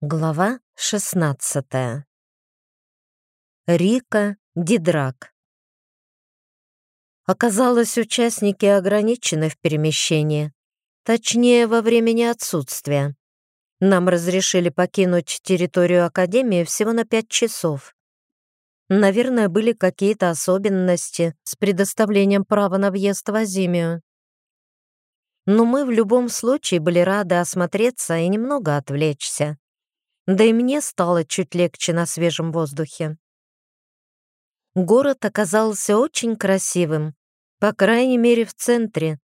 Глава 16 Рика Дидрак Оказалось, участники ограничены в перемещении, точнее, во времени отсутствия. Нам разрешили покинуть территорию Академии всего на пять часов. Наверное, были какие-то особенности с предоставлением права на въезд в Азимию. Но мы в любом случае были рады осмотреться и немного отвлечься да и мне стало чуть легче на свежем воздухе. Город оказался очень красивым, по крайней мере в центре.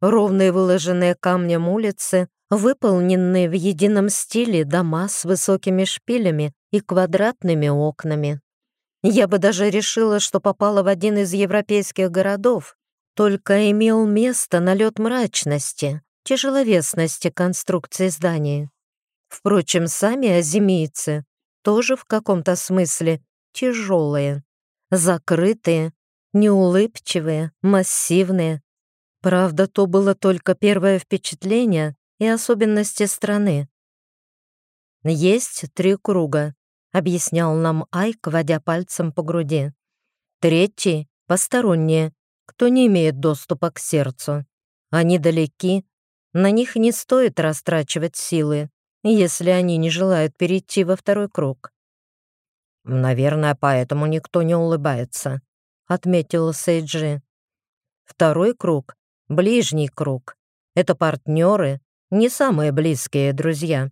Ровные выложенные камнем улицы, выполненные в едином стиле дома с высокими шпилями и квадратными окнами. Я бы даже решила, что попала в один из европейских городов, только имел место налет мрачности, тяжеловесности конструкции здания. Впрочем, сами азимийцы тоже в каком-то смысле тяжелые, закрытые, неулыбчивые, массивные. Правда, то было только первое впечатление и особенности страны. «Есть три круга», — объяснял нам Айк, водя пальцем по груди. «Третий — посторонние, кто не имеет доступа к сердцу. Они далеки, на них не стоит растрачивать силы если они не желают перейти во второй круг. «Наверное, поэтому никто не улыбается», — отметила Сейджи. «Второй круг — ближний круг. Это партнеры, не самые близкие друзья».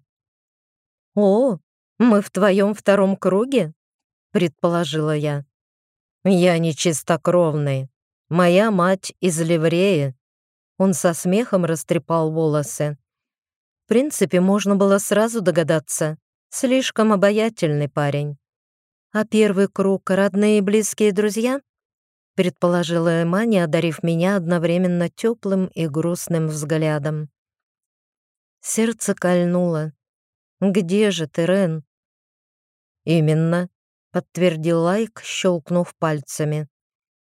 «О, мы в твоем втором круге?» — предположила я. «Я не чистокровный. Моя мать из Ливреи». Он со смехом растрепал волосы принципе, можно было сразу догадаться. Слишком обаятельный парень. А первый круг — родные и близкие друзья? Предположила Эмани, одарив меня одновременно теплым и грустным взглядом. Сердце кольнуло. «Где же ты, Рен?» «Именно», — подтвердил Лайк, щелкнув пальцами.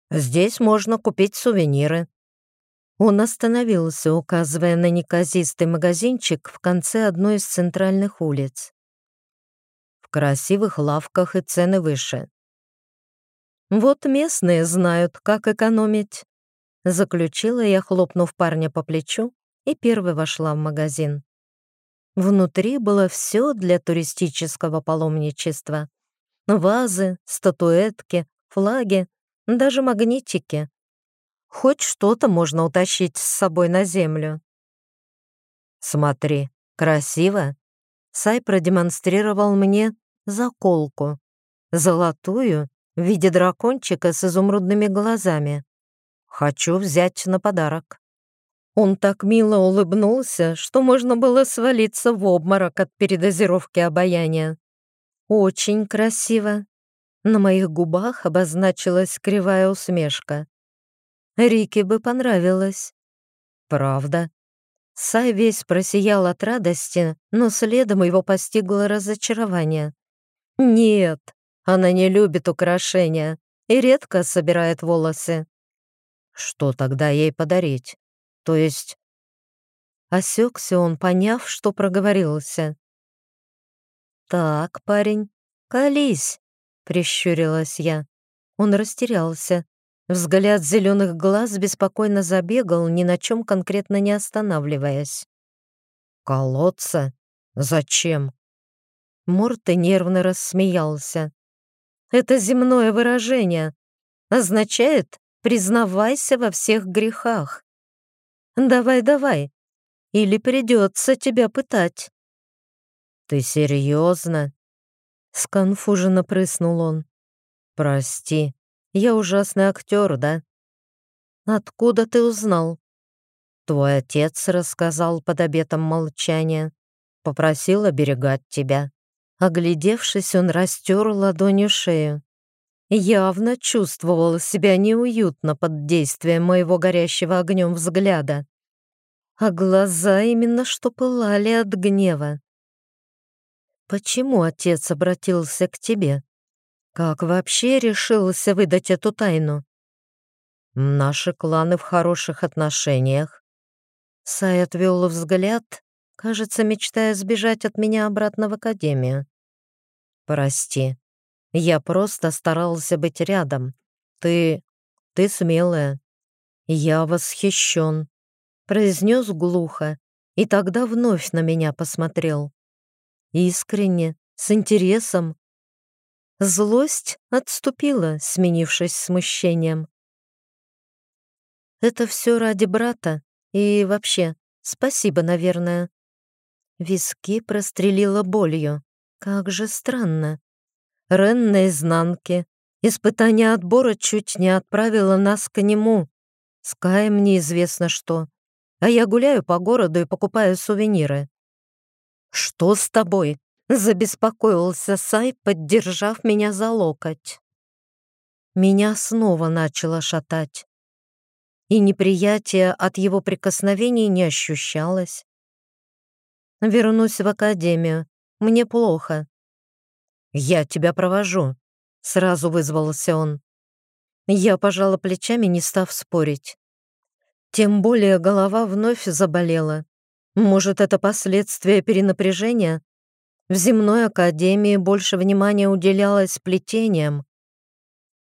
«Здесь можно купить сувениры. Он остановился, указывая на неказистый магазинчик в конце одной из центральных улиц. В красивых лавках и цены выше. «Вот местные знают, как экономить», — заключила я, хлопнув парня по плечу, и первой вошла в магазин. Внутри было все для туристического паломничества. Вазы, статуэтки, флаги, даже магнитики. Хоть что-то можно утащить с собой на землю. «Смотри, красиво!» Сай продемонстрировал мне заколку. Золотую, в виде дракончика с изумрудными глазами. «Хочу взять на подарок». Он так мило улыбнулся, что можно было свалиться в обморок от передозировки обаяния. «Очень красиво». На моих губах обозначилась кривая усмешка. Рике бы понравилось. Правда. Сай весь просиял от радости, но следом его постигло разочарование. Нет, она не любит украшения и редко собирает волосы. Что тогда ей подарить? То есть... Осекся он, поняв, что проговорился. «Так, парень, колись», — прищурилась я. Он растерялся, Взгляд зеленых глаз беспокойно забегал, ни на чем конкретно не останавливаясь. «Колодца? Зачем?» Морте нервно рассмеялся. «Это земное выражение. Означает «признавайся во всех грехах». Давай-давай, или придется тебя пытать». «Ты серьезно?» Сконфуженно прыснул он. «Прости, я ужасный актер, да? Откуда ты узнал? Твой отец рассказал под обетом молчания. Попросил оберегать тебя. Оглядевшись, он растер ладонью шею. Явно чувствовал себя неуютно под действием моего горящего огнем взгляда. А глаза именно что пылали от гнева. «Почему отец обратился к тебе?» Как вообще решился выдать эту тайну? Наши кланы в хороших отношениях. Сай отвел взгляд, кажется, мечтая сбежать от меня обратно в академию. «Прости, я просто старался быть рядом. Ты... ты смелая. Я восхищен», — произнес глухо, и тогда вновь на меня посмотрел. Искренне, с интересом. Злость отступила, сменившись смущением. «Это все ради брата и вообще, спасибо, наверное». Виски прострелила болью. Как же странно. Рен на изнанке. Испытание отбора чуть не отправило нас к нему. С Каем неизвестно что. А я гуляю по городу и покупаю сувениры. «Что с тобой?» — забеспокоился Сай, поддержав меня за локоть. Меня снова начало шатать. И неприятие от его прикосновений не ощущалось. Вернусь в академию. Мне плохо». «Я тебя провожу», — сразу вызвался он. Я пожала плечами, не став спорить. Тем более голова вновь заболела. Может, это последствия перенапряжения? В земной академии больше внимания уделялось плетениям.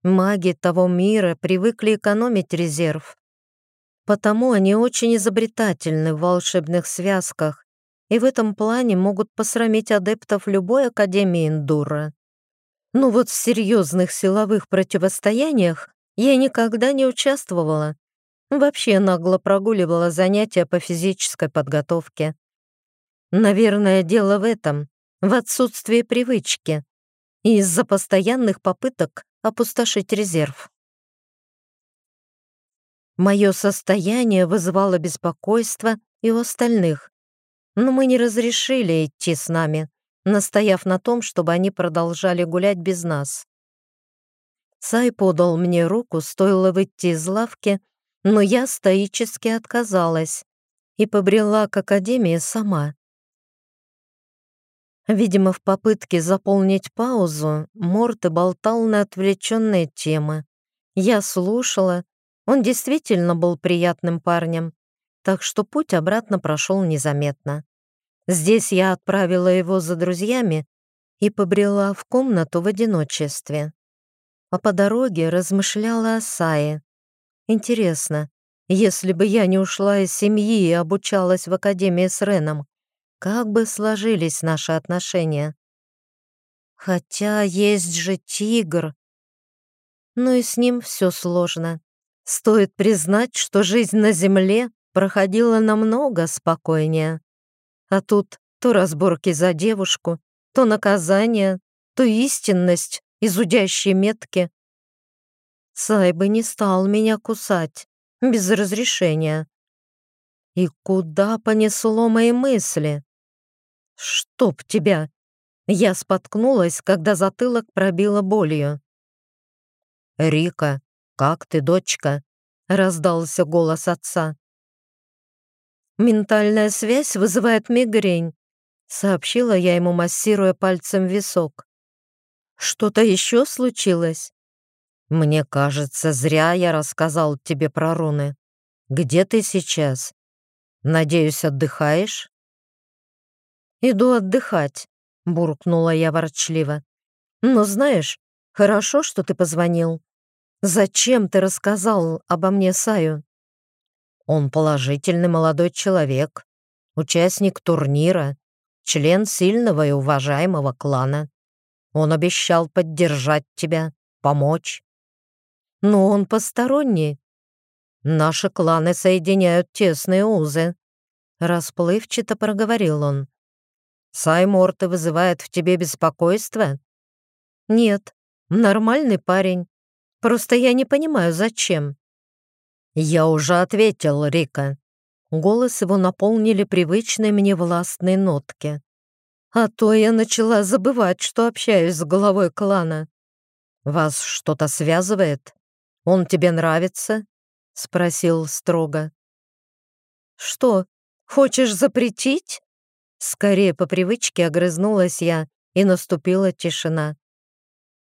Маги того мира привыкли экономить резерв. Потому они очень изобретательны в волшебных связках и в этом плане могут посрамить адептов любой Академии Индура. Но вот в серьезных силовых противостояниях я никогда не участвовала. Вообще нагло прогуливала занятия по физической подготовке. Наверное, дело в этом, в отсутствии привычки и из-за постоянных попыток опустошить резерв. Мое состояние вызывало беспокойство и у остальных, но мы не разрешили идти с нами, настояв на том, чтобы они продолжали гулять без нас. Сай подал мне руку, стоило выйти из лавки, но я стоически отказалась и побрела к академии сама. Видимо, в попытке заполнить паузу Морте болтал на отвлеченные темы. Я слушала. Он действительно был приятным парнем, так что путь обратно прошел незаметно. Здесь я отправила его за друзьями и побрела в комнату в одиночестве. А по дороге размышляла о Сае. Интересно, если бы я не ушла из семьи и обучалась в академии с Реном, как бы сложились наши отношения? Хотя есть же тигр. Но и с ним все сложно. Стоит признать, что жизнь на земле проходила намного спокойнее. А тут то разборки за девушку, то наказание, то истинность и зудящие метки. Сай бы не стал меня кусать без разрешения. И куда понесло мои мысли? Чтоб тебя! Я споткнулась, когда затылок пробило болью. «Рика, как ты, дочка?» — раздался голос отца. «Ментальная связь вызывает мигрень», — сообщила я ему, массируя пальцем висок. «Что-то еще случилось?» «Мне кажется, зря я рассказал тебе про руны. Где ты сейчас? Надеюсь, отдыхаешь?» «Иду отдыхать», — буркнула я ворчливо. «Но знаешь, хорошо, что ты позвонил. Зачем ты рассказал обо мне Саю?» Он положительный молодой человек, участник турнира, член сильного и уважаемого клана. Он обещал поддержать тебя, помочь. Но он посторонний. Наши кланы соединяют тесные узы. Расплывчато проговорил он. Сайморты вызывает в тебе беспокойство? Нет, нормальный парень. Просто я не понимаю, зачем. «Я уже ответил, Рика». Голос его наполнили привычные мне властные нотки. А то я начала забывать, что общаюсь с главой клана. «Вас что-то связывает? Он тебе нравится?» — спросил строго. «Что, хочешь запретить?» Скорее по привычке огрызнулась я, и наступила тишина.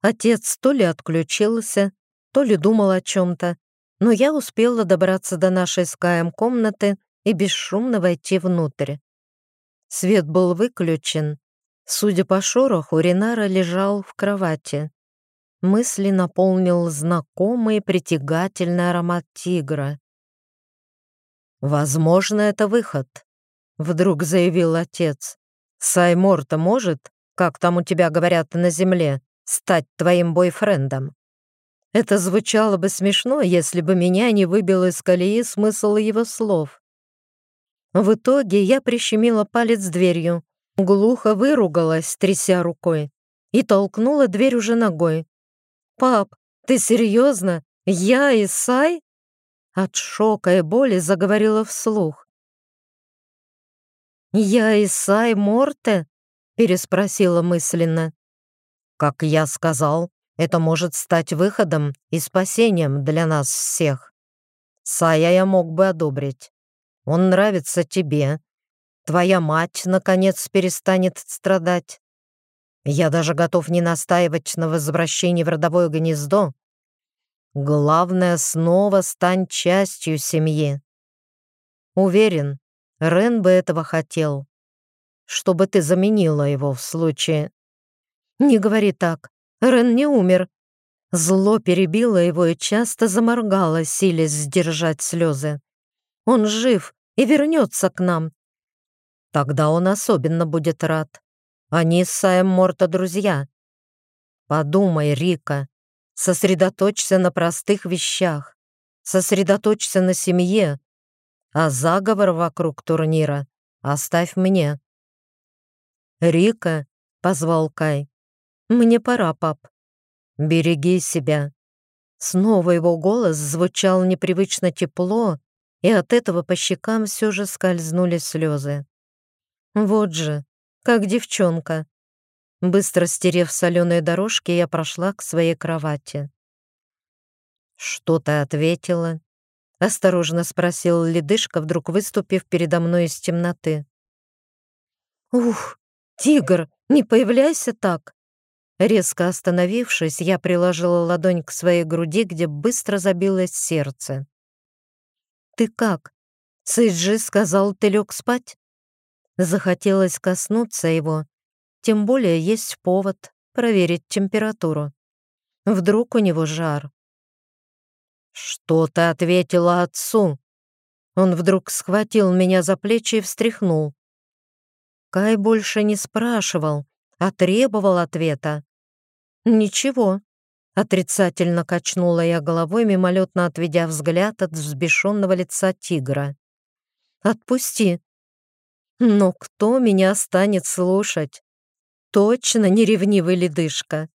Отец то ли отключился, то ли думал о чем-то, но я успела добраться до нашей с Каем комнаты и бесшумно войти внутрь. Свет был выключен. Судя по шороху, Ренара лежал в кровати. Мысли наполнил знакомый притягательный аромат тигра. «Возможно, это выход», — вдруг заявил отец. «Саймор-то может, как там у тебя говорят на земле, стать твоим бойфрендом?» Это звучало бы смешно, если бы меня не выбил из колеи смысл его слов. В итоге я прищемила палец дверью, глухо выругалась, тряся рукой, и толкнула дверь уже ногой. «Пап, ты серьезно? Я и Сай?» От шока и боли заговорила вслух. «Я Исай Морте?» — переспросила мысленно. «Как я сказал, это может стать выходом и спасением для нас всех. Сая я мог бы одобрить. Он нравится тебе. Твоя мать, наконец, перестанет страдать. Я даже готов не настаивать на возвращении в родовое гнездо. Главное, снова стань частью семьи. Уверен, Рен бы этого хотел. Чтобы ты заменила его в случае... Не говори так. Рен не умер. Зло перебило его и часто заморгало, силясь сдержать слезы. Он жив и вернется к нам. Тогда он особенно будет рад. Они с Саем Морта друзья. Подумай, Рика, сосредоточься на простых вещах. Сосредоточься на семье, а заговор вокруг турнира оставь мне. «Рика», — позвал Кай, — «мне пора, пап. Береги себя». Снова его голос звучал непривычно тепло, и от этого по щекам все же скользнули слезы. Вот же, как девчонка. Быстро стерев соленые дорожки, я прошла к своей кровати. «Что ты ответила?» — осторожно спросил ледышка, вдруг выступив передо мной из темноты. «Ух, тигр, не появляйся так!» Резко остановившись, я приложила ладонь к своей груди, где быстро забилось сердце. «Ты как? Сейджи сказал, ты лег спать?» Захотелось коснуться его, тем более есть повод проверить температуру. Вдруг у него жар. «Что ты ответила отцу?» Он вдруг схватил меня за плечи и встряхнул. Кай больше не спрашивал, а требовал ответа. «Ничего», — отрицательно качнула я головой, мимолетно отведя взгляд от взбешенного лица тигра. «Отпусти». «Но кто меня станет слушать?» «Точно не ревнивый ледышка».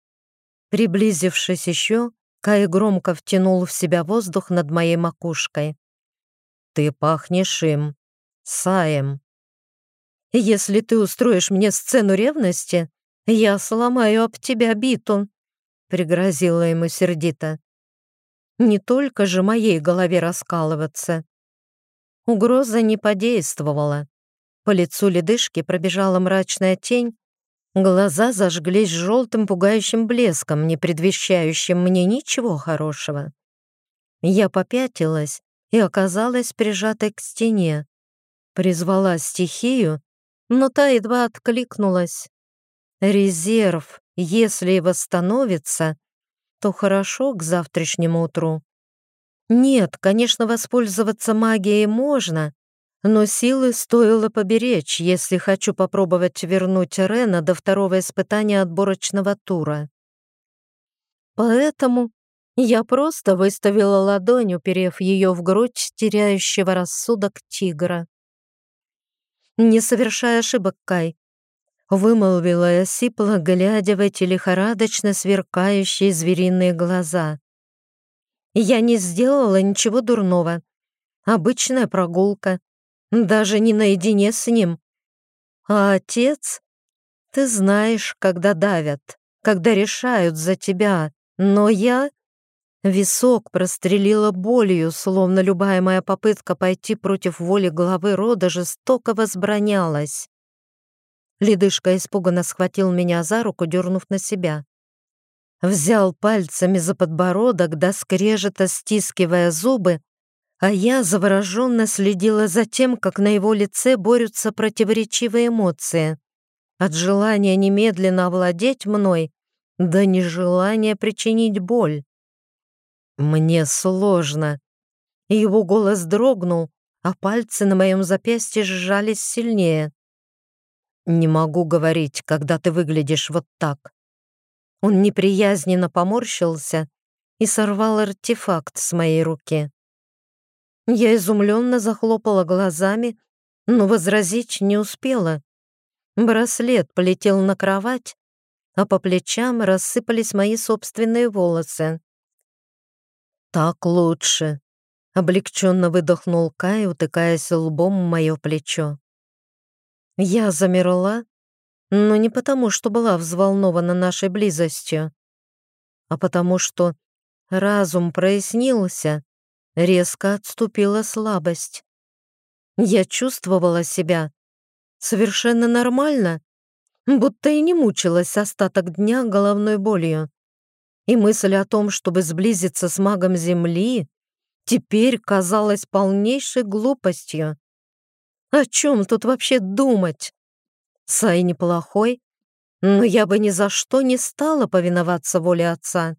Приблизившись еще, Кай громко втянул в себя воздух над моей макушкой. «Ты пахнешь им, Саем. Если ты устроишь мне сцену ревности, я сломаю об тебя биту», — пригрозила ему сердито. «Не только же моей голове раскалываться». Угроза не подействовала. По лицу ледышки пробежала мрачная тень, Глаза зажглись желтым пугающим блеском, не предвещающим мне ничего хорошего. Я попятилась и оказалась прижатой к стене. Призвала стихию, но та едва откликнулась. Резерв, если и восстановится, то хорошо к завтрашнему утру. Нет, конечно, воспользоваться магией можно, но силы стоило поберечь, если хочу попробовать вернуть Рена до второго испытания отборочного тура. Поэтому я просто выставила ладонь, уперев ее в грудь теряющего рассудок тигра. «Не совершай ошибок, Кай», — вымолвила я сипло, глядя в эти лихорадочно сверкающие звериные глаза. «Я не сделала ничего дурного. Обычная прогулка, даже не наедине с ним. А отец? Ты знаешь, когда давят, когда решают за тебя, но я... Висок прострелила болью, словно любая моя попытка пойти против воли главы рода жестоко возбранялась. Ледышка испуганно схватил меня за руку, дернув на себя. Взял пальцами за подбородок, до скрежета стискивая зубы, а я завороженно следила за тем, как на его лице борются противоречивые эмоции. От желания немедленно овладеть мной до нежелания причинить боль. «Мне сложно». Его голос дрогнул, а пальцы на моем запястье сжались сильнее. «Не могу говорить, когда ты выглядишь вот так». Он неприязненно поморщился и сорвал артефакт с моей руки. Я изумленно захлопала глазами, но возразить не успела. Браслет полетел на кровать, а по плечам рассыпались мои собственные волосы. «Так лучше», — облегченно выдохнул Кай, утыкаясь лбом в мое плечо. Я замерла, но не потому, что была взволнована нашей близостью, а потому что разум прояснился резко отступила слабость. Я чувствовала себя совершенно нормально, будто и не мучилась остаток дня головной болью. И мысль о том, чтобы сблизиться с магом Земли, теперь казалась полнейшей глупостью. О чем тут вообще думать? Сай неплохой, но я бы ни за что не стала повиноваться воле отца.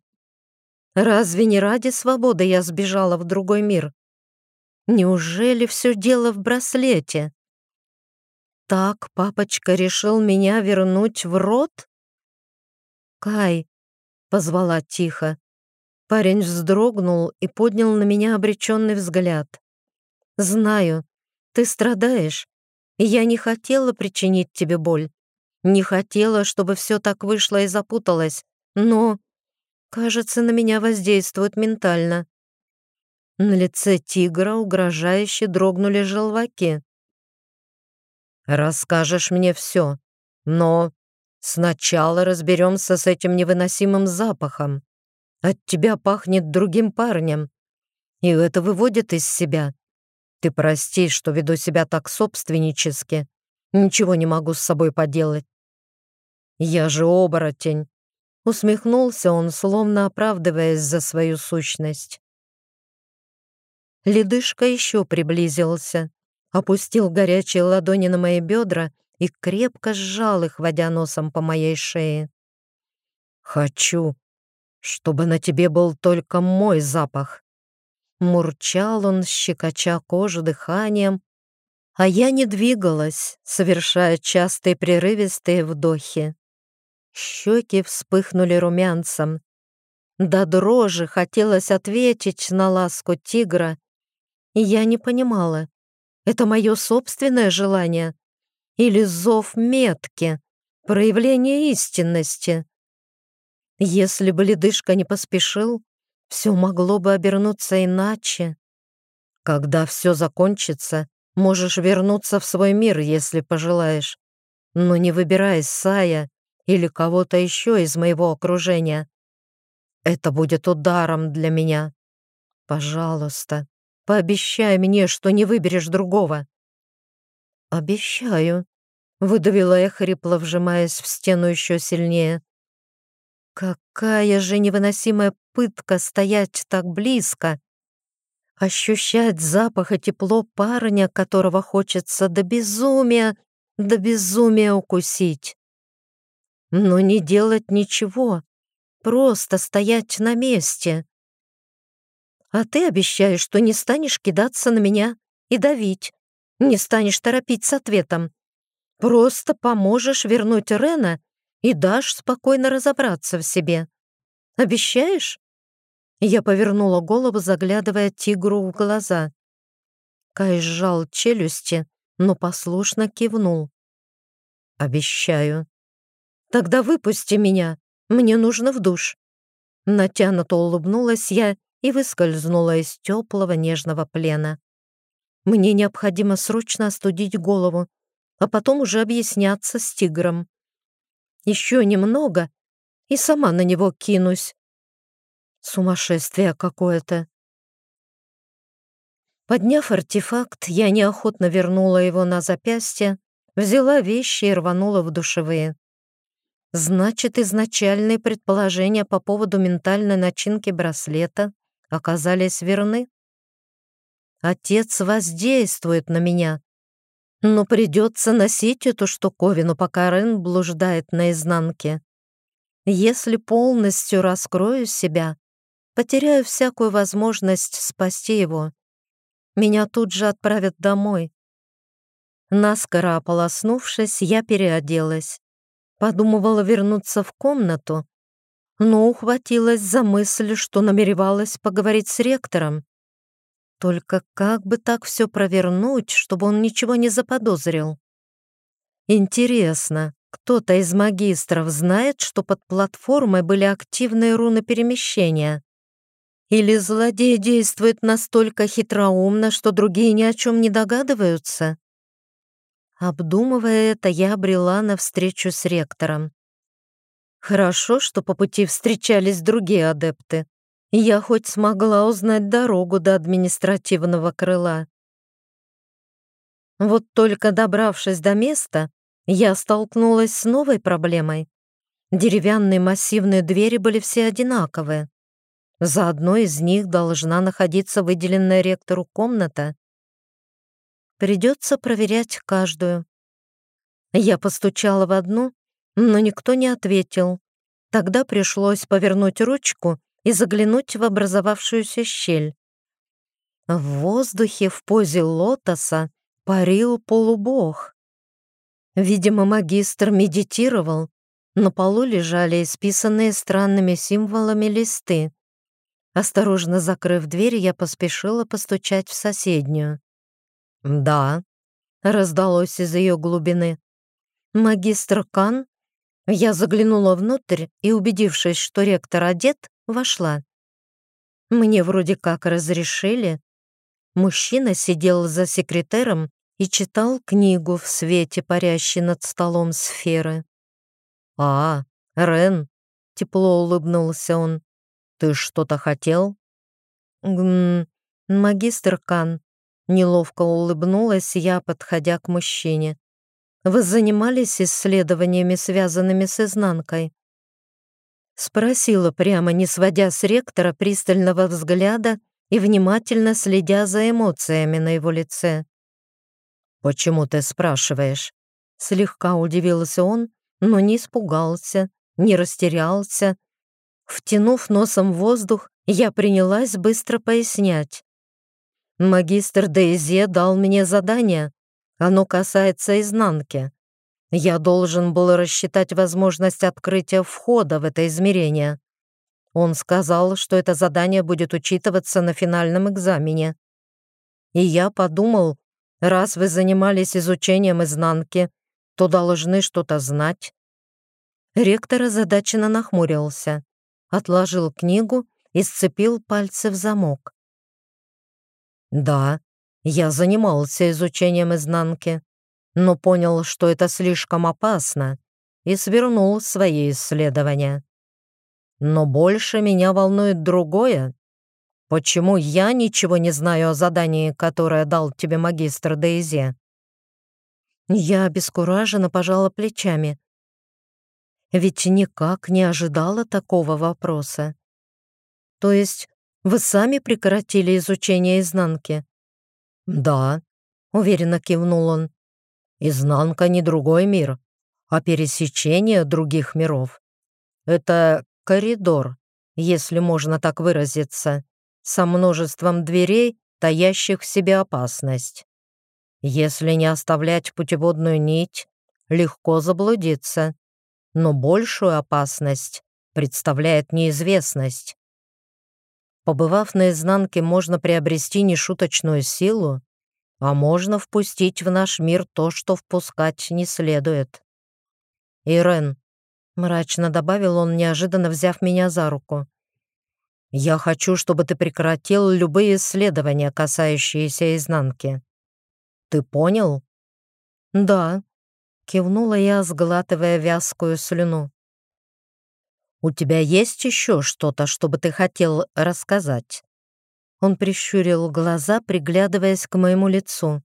Разве не ради свободы я сбежала в другой мир? Неужели все дело в браслете? Так папочка решил меня вернуть в рот? Кай, позвала тихо. Парень вздрогнул и поднял на меня обреченный взгляд. Знаю, ты страдаешь, и я не хотела причинить тебе боль. Не хотела, чтобы все так вышло и запуталось, но Кажется, на меня воздействует ментально. На лице тигра угрожающе дрогнули желваки. «Расскажешь мне все, но сначала разберемся с этим невыносимым запахом. От тебя пахнет другим парнем, и это выводит из себя. Ты прости, что веду себя так собственнически. Ничего не могу с собой поделать. Я же оборотень, Усмехнулся он, словно оправдываясь за свою сущность. Ледышка еще приблизился, опустил горячие ладони на мои бедра и крепко сжал их, водя носом по моей шее. «Хочу, чтобы на тебе был только мой запах». Мурчал он, щекоча кожу дыханием, а я не двигалась, совершая частые прерывистые вдохи. Щеки вспыхнули румянцем. До дрожи хотелось ответить на ласку тигра, и я не понимала, это мое собственное желание или зов метки, проявление истинности. Если бы ледышка не поспешил, все могло бы обернуться иначе. Когда все закончится, можешь вернуться в свой мир, если пожелаешь. Но не выбирай Сая или кого-то еще из моего окружения. Это будет ударом для меня. Пожалуйста, пообещай мне, что не выберешь другого. Обещаю, выдавила я хрипло, вжимаясь в стену еще сильнее. Какая же невыносимая пытка стоять так близко, ощущать запах и тепло парня, которого хочется до безумия, до безумия укусить но не делать ничего, просто стоять на месте. А ты обещаешь, что не станешь кидаться на меня и давить, не станешь торопить с ответом. Просто поможешь вернуть Рена и дашь спокойно разобраться в себе. Обещаешь?» Я повернула голову, заглядывая тигру в глаза. Кай сжал челюсти, но послушно кивнул. «Обещаю», «Тогда выпусти меня, мне нужно в душ». Натянуто улыбнулась я и выскользнула из теплого нежного плена. Мне необходимо срочно остудить голову, а потом уже объясняться с тигром. Еще немного, и сама на него кинусь. Сумасшествие какое-то. Подняв артефакт, я неохотно вернула его на запястье, взяла вещи и рванула в душевые. Значит, изначальные предположения по поводу ментальной начинки браслета оказались верны. отец воздействует на меня. Но придется носить эту штуковину, пока Рен блуждает наизнанке. Если полностью раскрою себя, потеряю всякую возможность спасти его. Меня тут же отправят домой. Наскоро ополоснувшись, я переоделась. Подумывала вернуться в комнату, но ухватилась за мысль, что намеревалась поговорить с ректором. Только как бы так все провернуть, чтобы он ничего не заподозрил? Интересно, кто-то из магистров знает, что под платформой были активные руны перемещения? Или злодей действует настолько хитроумно, что другие ни о чем не догадываются? Обдумывая это, я обрела навстречу с ректором. Хорошо, что по пути встречались другие адепты. Я хоть смогла узнать дорогу до административного крыла. Вот только добравшись до места, я столкнулась с новой проблемой. Деревянные массивные двери были все одинаковые. За одной из них должна находиться выделенная ректору комната. Придется проверять каждую. Я постучала в одну, но никто не ответил. Тогда пришлось повернуть ручку и заглянуть в образовавшуюся щель. В воздухе в позе лотоса парил полубог. Видимо, магистр медитировал. На полу лежали исписанные странными символами листы. Осторожно закрыв дверь, я поспешила постучать в соседнюю. «Да», — раздалось из ее глубины. «Магистр Кан?» Я заглянула внутрь и, убедившись, что ректор одет, вошла. Мне вроде как разрешили. Мужчина сидел за секретером и читал книгу в свете, парящей над столом сферы. «А, Рен!» — тепло улыбнулся он. «Ты что-то хотел?» «Гм, магистр Кан». Неловко улыбнулась я, подходя к мужчине. Вы занимались исследованиями, связанными с изнанкой?» Спросила прямо, не сводя с ректора пристального взгляда и внимательно следя за эмоциями на его лице. «Почему ты спрашиваешь?» Слегка удивился он, но не испугался, не растерялся. Втянув носом воздух, я принялась быстро пояснять. Магистр Дейзе дал мне задание оно касается изнанки. Я должен был рассчитать возможность открытия входа в это измерение. Он сказал, что это задание будет учитываться на финальном экзамене. И я подумал, раз вы занимались изучением изнанки, то должны что-то знать. Ректор озадаченно нахмурился, отложил книгу и сцепил пальцы в замок. «Да, я занимался изучением изнанки, но понял, что это слишком опасно, и свернул свои исследования. Но больше меня волнует другое. Почему я ничего не знаю о задании, которое дал тебе магистр Дейзе? Я обескураженно пожала плечами. Ведь никак не ожидала такого вопроса. То есть вы сами прекратили изучение изнанки? «Да», — уверенно кивнул он. «Изнанка не другой мир, а пересечение других миров. Это коридор, если можно так выразиться, со множеством дверей, таящих в себе опасность. Если не оставлять путеводную нить, легко заблудиться, но большую опасность представляет неизвестность. Побывав на изнанке, можно приобрести нешуточную силу, а можно впустить в наш мир то, что впускать не следует. «Ирен», — мрачно добавил он, неожиданно взяв меня за руку, «я хочу, чтобы ты прекратил любые исследования, касающиеся изнанки. Ты понял?» «Да», — кивнула я, сглатывая вязкую слюну. «У тебя есть еще что-то, что бы ты хотел рассказать?» Он прищурил глаза, приглядываясь к моему лицу.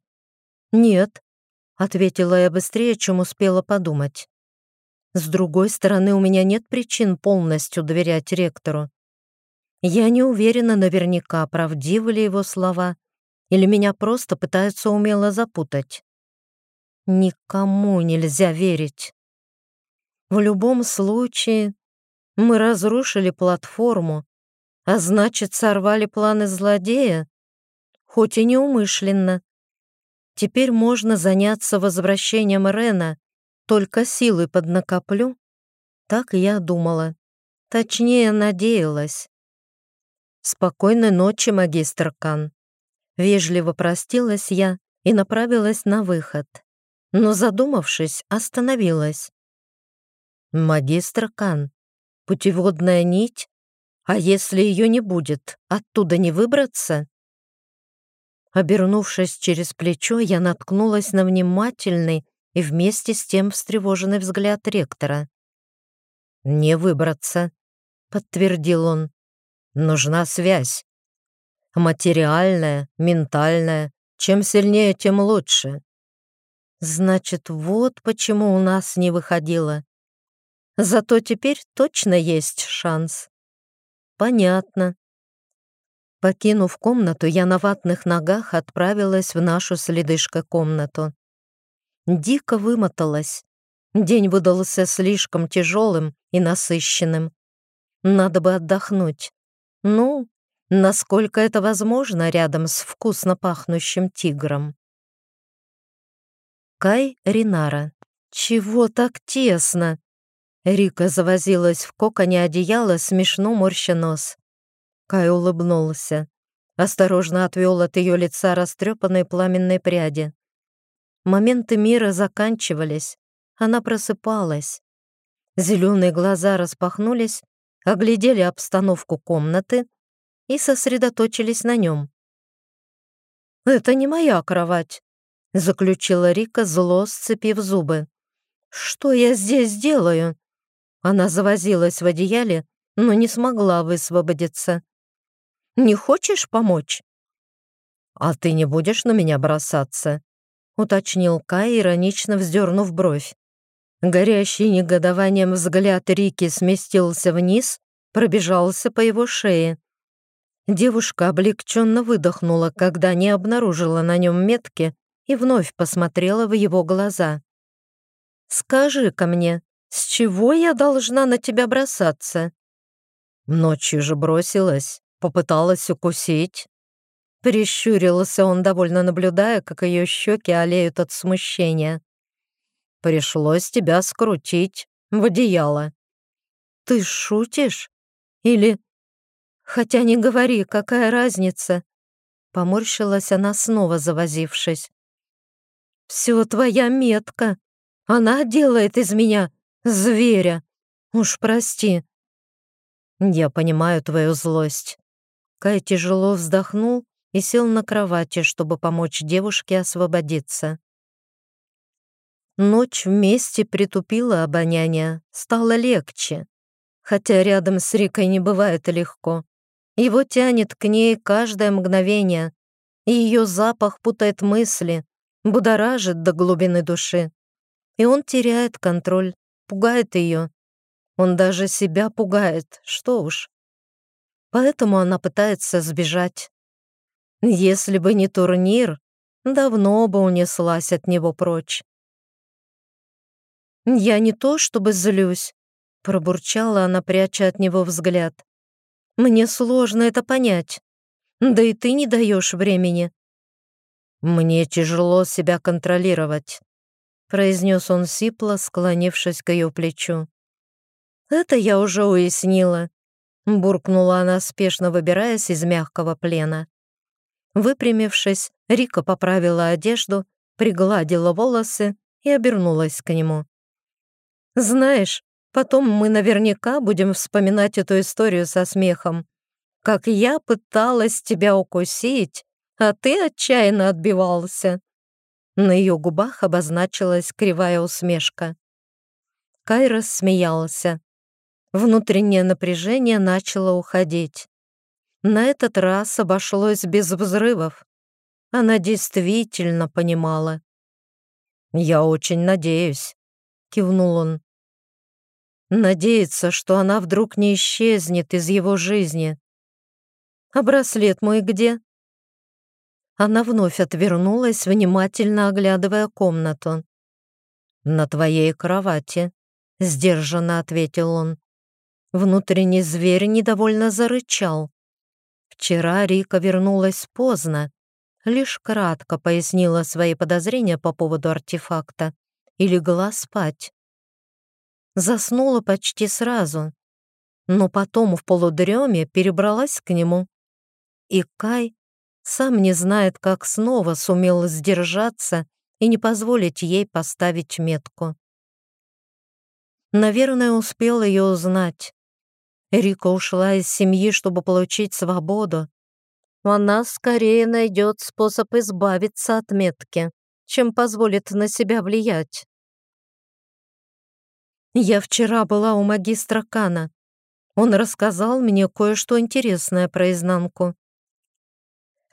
«Нет», — ответила я быстрее, чем успела подумать. «С другой стороны, у меня нет причин полностью доверять ректору. Я не уверена наверняка, правдивы ли его слова, или меня просто пытаются умело запутать. Никому нельзя верить. В любом случае, мы разрушили платформу, а значит, сорвали планы злодея, хоть и неумышленно. Теперь можно заняться возвращением Рена, только силы поднакоплю. Так я думала. Точнее, надеялась. «Спокойной ночи, магистр Кан». Вежливо простилась я и направилась на выход, но, задумавшись, остановилась. «Магистр Кан, путеводная нить? А если ее не будет, оттуда не выбраться?» Обернувшись через плечо, я наткнулась на внимательный и вместе с тем встревоженный взгляд ректора. «Не выбраться», — подтвердил он. «Нужна связь. Материальная, ментальная. Чем сильнее, тем лучше». «Значит, вот почему у нас не выходило. Зато теперь точно есть шанс». «Понятно». Покинув комнату, я на ватных ногах отправилась в нашу с комнату. Дико вымоталась. День выдался слишком тяжелым и насыщенным. Надо бы отдохнуть. Ну, насколько это возможно рядом с вкусно пахнущим тигром. Кай Ринара. «Чего так тесно?» Рика завозилась в коконе одеяла, смешно морща нос. Кай улыбнулся. Осторожно отвел от ее лица растрепанные пламенные пряди. Моменты мира заканчивались. Она просыпалась. Зеленые глаза распахнулись, оглядели обстановку комнаты и сосредоточились на нем. «Это не моя кровать», — заключила Рика, зло сцепив зубы. «Что я здесь делаю?» Она завозилась в одеяле, но не смогла высвободиться. «Не хочешь помочь?» «А ты не будешь на меня бросаться?» — уточнил Кай, иронично вздернув бровь. Горящий негодованием взгляд Рики сместился вниз, пробежался по его шее. Девушка облегченно выдохнула, когда не обнаружила на нем метки и вновь посмотрела в его глаза. «Скажи-ка мне, с чего я должна на тебя бросаться?» Ночью же бросилась, попыталась укусить. Прищурился он, довольно наблюдая, как ее щеки олеют от смущения. Пришлось тебя скрутить в одеяло. Ты шутишь? Или... Хотя не говори, какая разница? Поморщилась она снова, завозившись. Все твоя метка. Она делает из меня зверя. Уж прости. Я понимаю твою злость. Кай тяжело вздохнул и сел на кровати, чтобы помочь девушке освободиться. Ночь вместе притупила обоняние, стало легче. Хотя рядом с Рикой не бывает легко. Его тянет к ней каждое мгновение, и ее запах путает мысли, будоражит до глубины души. И он теряет контроль, пугает ее. Он даже себя пугает, что уж. Поэтому она пытается сбежать. Если бы не турнир, давно бы унеслась от него прочь. «Я не то чтобы злюсь», — пробурчала она, пряча от него взгляд. «Мне сложно это понять. Да и ты не даешь времени». «Мне тяжело себя контролировать», — произнес он сипло, склонившись к ее плечу. «Это я уже уяснила», — буркнула она, спешно выбираясь из мягкого плена. Выпрямившись, Рика поправила одежду, пригладила волосы и обернулась к нему. Знаешь, потом мы наверняка будем вспоминать эту историю со смехом. Как я пыталась тебя укусить, а ты отчаянно отбивался». На ее губах обозначилась кривая усмешка. Кайра смеялся. Внутреннее напряжение начало уходить. На этот раз обошлось без взрывов. Она действительно понимала. «Я очень надеюсь», — кивнул он. Надеется, что она вдруг не исчезнет из его жизни. А браслет мой где? Она вновь отвернулась, внимательно оглядывая комнату. «На твоей кровати», — сдержанно ответил он. Внутренний зверь недовольно зарычал. Вчера Рика вернулась поздно, лишь кратко пояснила свои подозрения по поводу артефакта и легла спать. Заснула почти сразу, но потом в полудреме перебралась к нему. И Кай сам не знает, как снова сумел сдержаться и не позволить ей поставить метку. Наверное, успел ее узнать. Рика ушла из семьи, чтобы получить свободу. Она скорее найдет способ избавиться от метки, чем позволит на себя влиять. Я вчера была у магистра Кана. Он рассказал мне кое-что интересное про изнанку.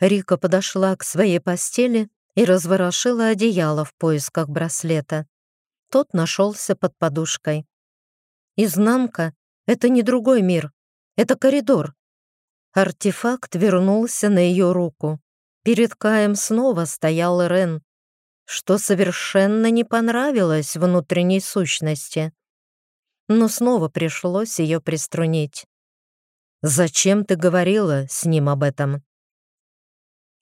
Рика подошла к своей постели и разворошила одеяло в поисках браслета. Тот нашелся под подушкой. Изнанка — это не другой мир, это коридор. Артефакт вернулся на ее руку. Перед Каем снова стоял Рен, что совершенно не понравилось внутренней сущности. Но снова пришлось ее приструнить. «Зачем ты говорила с ним об этом?»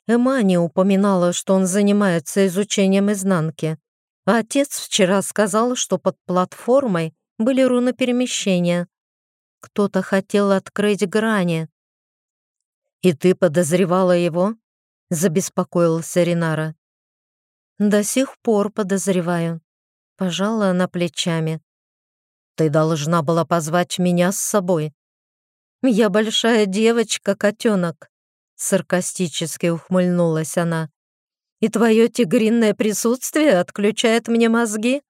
Эмани упоминала, что он занимается изучением изнанки. А отец вчера сказал, что под платформой были руны перемещения. Кто-то хотел открыть грани. «И ты подозревала его?» — забеспокоился Ринара. «До сих пор подозреваю», — пожала она плечами. «Ты должна была позвать меня с собой». «Я большая девочка, котенок. Саркастически ухмыльнулась она. «И твое тигринное присутствие отключает мне мозги?»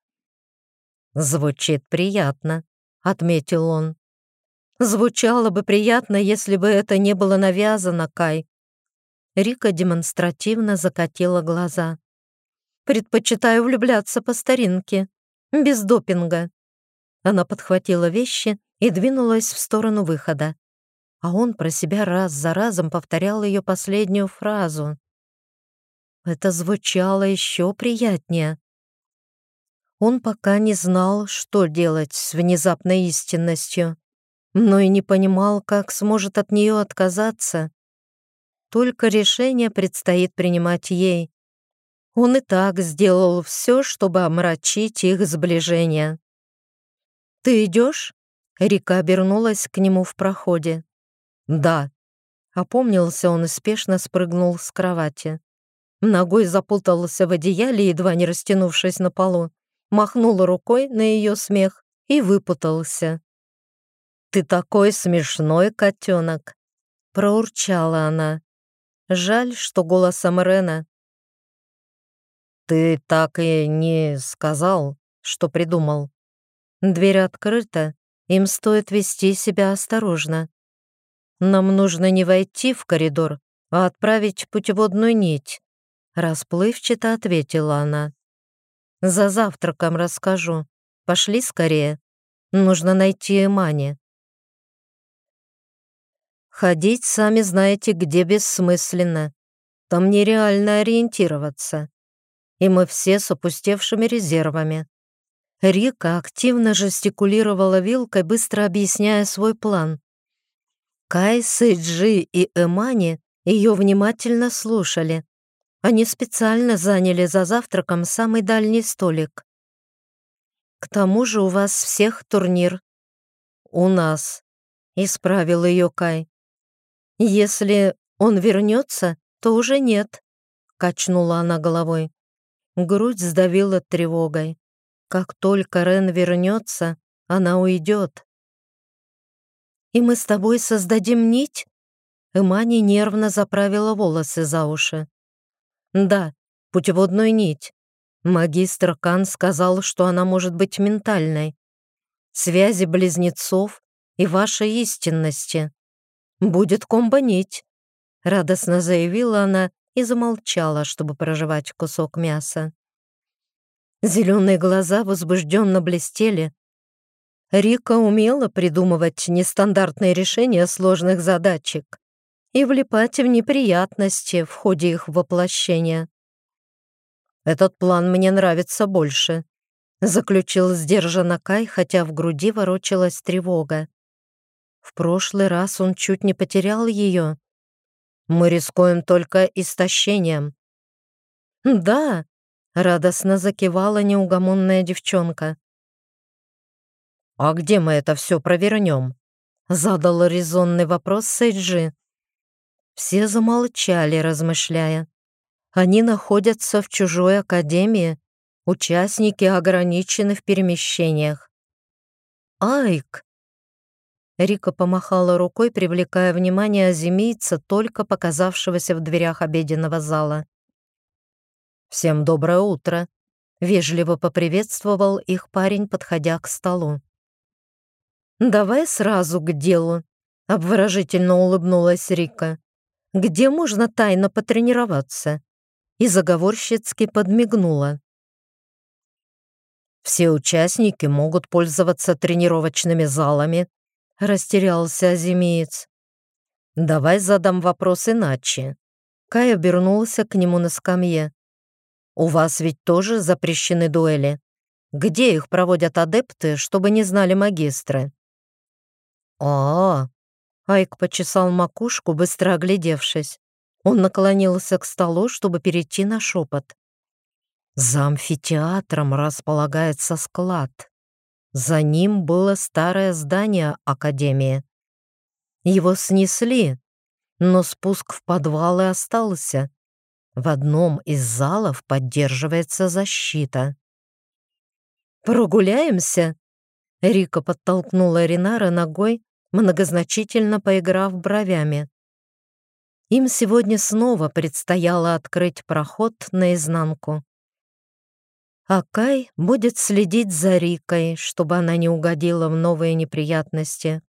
«Звучит приятно», — отметил он. «Звучало бы приятно, если бы это не было навязано, Кай». Рика демонстративно закатила глаза. «Предпочитаю влюбляться по старинке, без допинга». Она подхватила вещи и двинулась в сторону выхода а он про себя раз за разом повторял ее последнюю фразу. Это звучало еще приятнее. Он пока не знал, что делать с внезапной истинностью, но и не понимал, как сможет от нее отказаться. Только решение предстоит принимать ей. Он и так сделал все, чтобы омрачить их сближение. «Ты идешь?» Рика обернулась к нему в проходе. «Да». Опомнился он и спешно спрыгнул с кровати. Ногой запутался в одеяле, едва не растянувшись на полу, махнул рукой на ее смех и выпутался. «Ты такой смешной котенок!» — проурчала она. Жаль, что голосом Рена. «Ты так и не сказал, что придумал. Дверь открыта, им стоит вести себя осторожно. Нам нужно не войти в коридор, а отправить путеводную нить. Расплывчато ответила она. За завтраком расскажу. Пошли скорее. Нужно найти Эмани. Ходить, сами знаете, где бессмысленно. Там нереально ориентироваться. И мы все с опустевшими резервами. Рика активно жестикулировала вилкой, быстро объясняя свой план. Кай, Сэйджи и Эмани ее внимательно слушали. Они специально заняли за завтраком самый дальний столик. «К тому же у вас всех турнир». «У нас», — исправил ее Кай. «Если он вернется, то уже нет», — качнула она головой. Грудь сдавила тревогой. Как только Рен вернется, она уйдет и мы с тобой создадим нить?» Эмани нервно заправила волосы за уши. «Да, путеводную нить. Магистр Кан сказал, что она может быть ментальной. Связи близнецов и вашей истинности. Будет комбо-нить», — радостно заявила она и замолчала, чтобы проживать кусок мяса. Зеленые глаза возбужденно блестели, Рика умела придумывать нестандартные решения сложных задачек. и влипать в неприятности в ходе их воплощения. «Этот план мне нравится больше», — заключил сдержанно Кай, хотя в груди ворочалась тревога. В прошлый раз он чуть не потерял ее. Мы рискуем только истощением. «Да», — радостно закивала неугомонная девчонка. «А где мы это все провернем?» — задал резонный вопрос Сейджи. Все замолчали, размышляя. Они находятся в чужой академии, участники ограничены в перемещениях. «Айк!» Рика помахала рукой, привлекая внимание азимийца, только показавшегося в дверях обеденного зала. «Всем доброе утро!» — вежливо поприветствовал их парень, подходя к столу. «Давай сразу к делу», — обворожительно улыбнулась Рика. «Где можно тайно потренироваться?» И заговорщицки подмигнула. «Все участники могут пользоваться тренировочными залами», — растерялся Азимеец. «Давай задам вопрос иначе». Кай обернулся к нему на скамье. «У вас ведь тоже запрещены дуэли? Где их проводят адепты, чтобы не знали магистры?» А, -а, Айк почесал макушку, быстро оглядевшись. Он наклонился к столу, чтобы перейти на шепот. За амфитеатром располагается склад. За ним было старое здание Академии. Его снесли, но спуск в подвалы остался. В одном из залов поддерживается защита. «Прогуляемся?» Рика подтолкнула Ринара ногой, многозначительно поиграв бровями. Им сегодня снова предстояло открыть проход наизнанку. Акай будет следить за Рикой, чтобы она не угодила в новые неприятности.